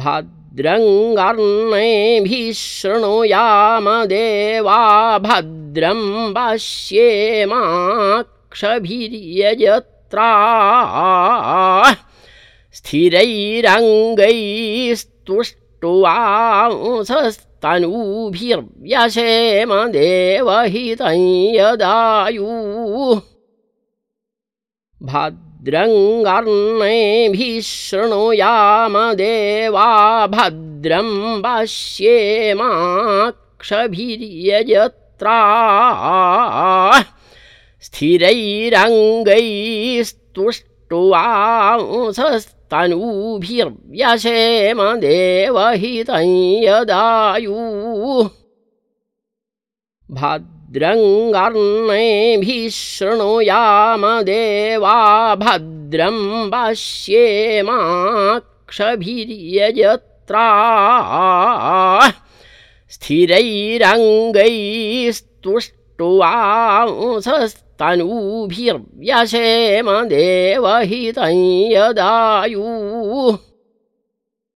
भद्रङ्गर्णेभिः शृणुयाम देवा भद्रं पश्येमाक्षभिर्यजत्रा स्थिरैरङ्गैस्तुष्टुवांसस्तनूभिर्व्यसेम देवहितं यदायुः भद्रङ्गर्णेभिः शृणुयाम देवा भद्रं पश्येमाक्षभिर्यजत्रा स्थिरैरङ्गैस्तुष्टुवांसस्तनूभिर्व्यसेम देवहितं यदायुः भद्रङ्गर्णेभिः शृणुयाम देवा भद्रं पश्येमाक्षभिर्यजत्रा स्थिरैरङ्गैस्तुष्टुवांसस्तनूभिर्व्यसेम देवहितं यदायुः